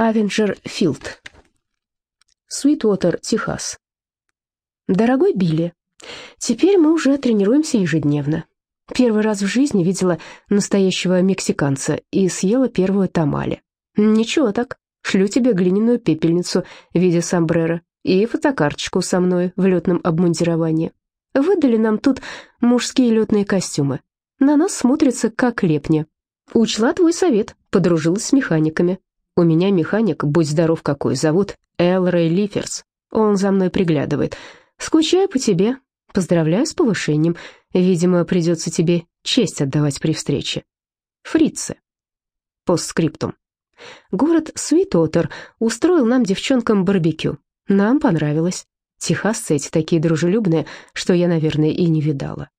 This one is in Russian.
Авенджер Филд. Суитвотер, Техас. Дорогой Билли, теперь мы уже тренируемся ежедневно. Первый раз в жизни видела настоящего мексиканца и съела первую тамали. Ничего так, шлю тебе глиняную пепельницу в виде сомбрера и фотокарточку со мной в летном обмундировании. Выдали нам тут мужские летные костюмы. На нас смотрится как лепня. Учла твой совет, подружилась с механиками. У меня механик, будь здоров какой, зовут Элрей Лиферс. Он за мной приглядывает. Скучаю по тебе. Поздравляю с повышением. Видимо, придется тебе честь отдавать при встрече. Фрицы. Постскриптум. Город Свитотер устроил нам, девчонкам, барбекю. Нам понравилось. Техасцы эти такие дружелюбные, что я, наверное, и не видала.